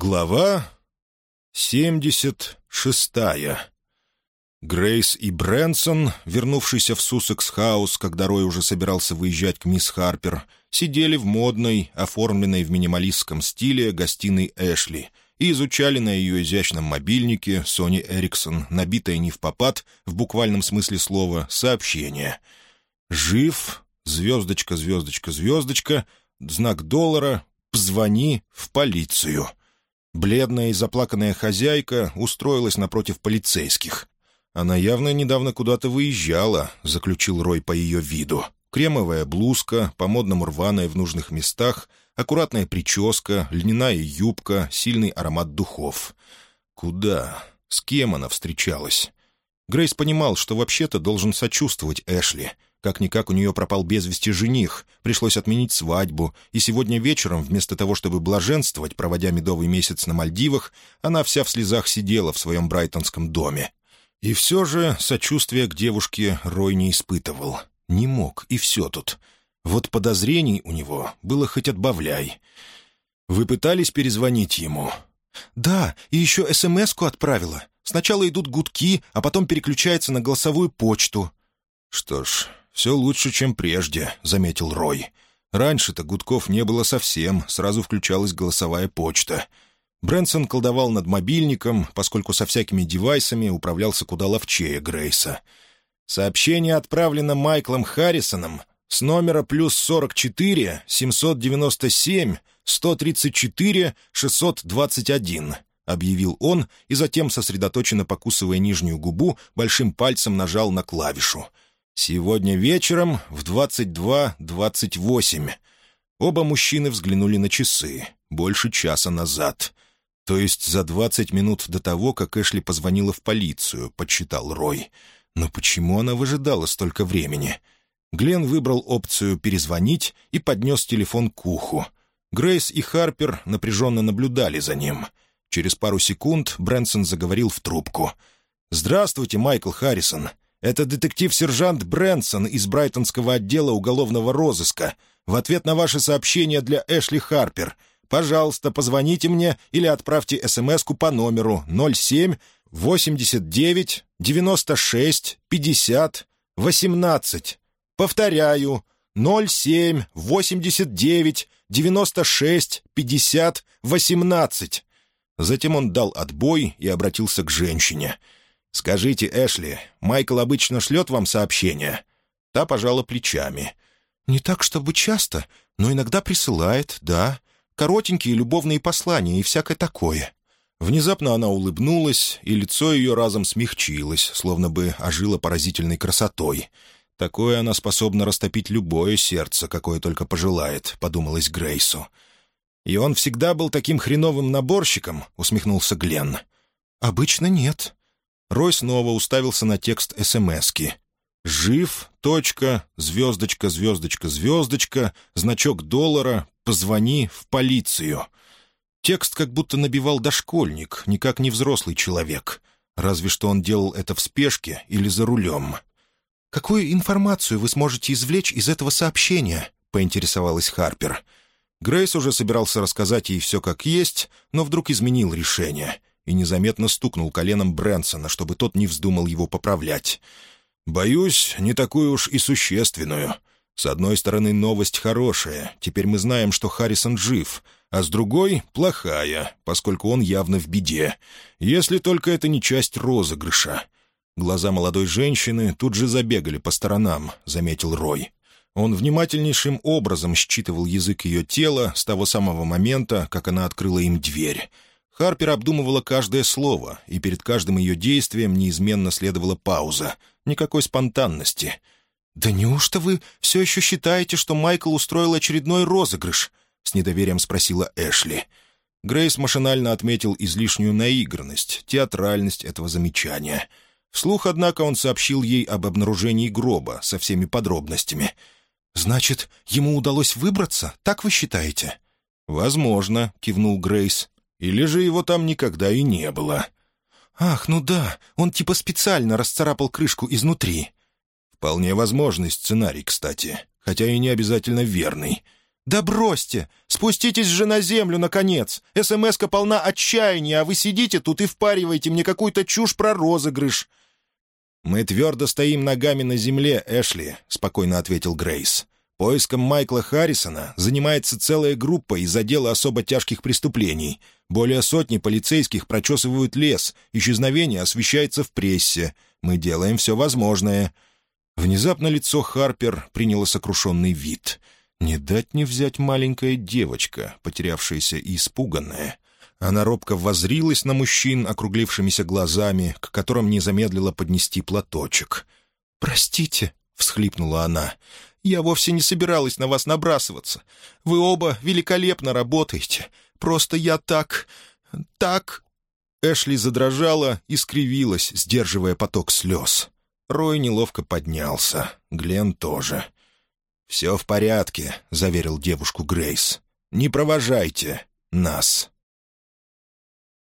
Глава семьдесят шестая. Грейс и Брэнсон, вернувшиеся в Суссекс-хаус, когда Рой уже собирался выезжать к мисс Харпер, сидели в модной, оформленной в минималистском стиле гостиной Эшли и изучали на ее изящном мобильнике Sony Ericsson, набитое невпопад, в буквальном смысле слова, сообщение. «Жив, звездочка, звездочка, звездочка, знак доллара, позвони в полицию». Бледная и заплаканная хозяйка устроилась напротив полицейских. «Она явно недавно куда-то выезжала», — заключил Рой по ее виду. Кремовая блузка, по-модному рваная в нужных местах, аккуратная прическа, льняная юбка, сильный аромат духов. Куда? С кем она встречалась? Грейс понимал, что вообще-то должен сочувствовать Эшли — как-никак у нее пропал без вести жених, пришлось отменить свадьбу, и сегодня вечером, вместо того, чтобы блаженствовать, проводя медовый месяц на Мальдивах, она вся в слезах сидела в своем брайтонском доме. И все же сочувствия к девушке Рой не испытывал. Не мог, и все тут. Вот подозрений у него было хоть отбавляй. «Вы пытались перезвонить ему?» «Да, и еще СМС-ку отправила. Сначала идут гудки, а потом переключается на голосовую почту». «Что ж, «Все лучше, чем прежде», — заметил Рой. «Раньше-то гудков не было совсем, сразу включалась голосовая почта». Брэнсон колдовал над мобильником, поскольку со всякими девайсами управлялся куда ловчее Грейса. «Сообщение отправлено Майклом Харрисоном с номера плюс 44 797 134 621», — объявил он и затем, сосредоточенно покусывая нижнюю губу, большим пальцем нажал на клавишу — «Сегодня вечером в 22.28». Оба мужчины взглянули на часы. Больше часа назад. То есть за 20 минут до того, как Эшли позвонила в полицию, подсчитал Рой. Но почему она выжидала столько времени? Глен выбрал опцию «перезвонить» и поднес телефон к уху. Грейс и Харпер напряженно наблюдали за ним. Через пару секунд Брэнсон заговорил в трубку. «Здравствуйте, Майкл Харрисон. Это детектив-сержант Брэнсон из Брайтонского отдела уголовного розыска. В ответ на ваше сообщение для Эшли Харпер. Пожалуйста, позвоните мне или отправьте СМС-ку по номеру 07 89 96 50 18. Повторяю, 07 89 96 50 18. Затем он дал отбой и обратился к женщине — «Скажите, Эшли, Майкл обычно шлет вам сообщения?» Та пожала плечами. «Не так, чтобы часто, но иногда присылает, да. Коротенькие любовные послания и всякое такое». Внезапно она улыбнулась, и лицо ее разом смягчилось, словно бы ожило поразительной красотой. «Такое она способна растопить любое сердце, какое только пожелает», — подумалось Грейсу. «И он всегда был таким хреновым наборщиком?» — усмехнулся Гленн. «Обычно нет», Рой снова уставился на текст СМСки. «Жив, точка, звездочка, звездочка, звездочка, значок доллара, позвони в полицию». Текст как будто набивал дошкольник, никак не взрослый человек. Разве что он делал это в спешке или за рулем. «Какую информацию вы сможете извлечь из этого сообщения?» — поинтересовалась Харпер. Грейс уже собирался рассказать ей все как есть, но вдруг изменил решение и незаметно стукнул коленом Брэнсона, чтобы тот не вздумал его поправлять. «Боюсь, не такую уж и существенную. С одной стороны, новость хорошая, теперь мы знаем, что Харрисон жив, а с другой — плохая, поскольку он явно в беде, если только это не часть розыгрыша». Глаза молодой женщины тут же забегали по сторонам, — заметил Рой. Он внимательнейшим образом считывал язык ее тела с того самого момента, как она открыла им дверь — Харпер обдумывала каждое слово, и перед каждым ее действием неизменно следовала пауза. Никакой спонтанности. «Да неужто вы все еще считаете, что Майкл устроил очередной розыгрыш?» — с недоверием спросила Эшли. Грейс машинально отметил излишнюю наигранность, театральность этого замечания. Вслух, однако, он сообщил ей об обнаружении гроба со всеми подробностями. «Значит, ему удалось выбраться, так вы считаете?» «Возможно», — кивнул Грейс. Или же его там никогда и не было. «Ах, ну да, он типа специально расцарапал крышку изнутри». Вполне возможный сценарий, кстати, хотя и не обязательно верный. «Да бросьте! Спуститесь же на землю, наконец! СМС-ка полна отчаяния, а вы сидите тут и впариваете мне какую-то чушь про розыгрыш!» «Мы твердо стоим ногами на земле, Эшли», — спокойно ответил Грейс. «Поиском Майкла Харрисона занимается целая группа из отдела особо тяжких преступлений. Более сотни полицейских прочесывают лес, исчезновение освещается в прессе. Мы делаем все возможное». Внезапно лицо Харпер приняло сокрушенный вид. «Не дать не взять маленькая девочка, потерявшаяся и испуганная». Она робко возрилась на мужчин округлившимися глазами, к которым не замедлила поднести платочек. «Простите», — всхлипнула она, — «я вовсе не собиралась на вас набрасываться. Вы оба великолепно работаете. Просто я так... так...» Эшли задрожала и скривилась, сдерживая поток слез. Рой неловко поднялся. Глен тоже. «Все в порядке», — заверил девушку Грейс. «Не провожайте нас».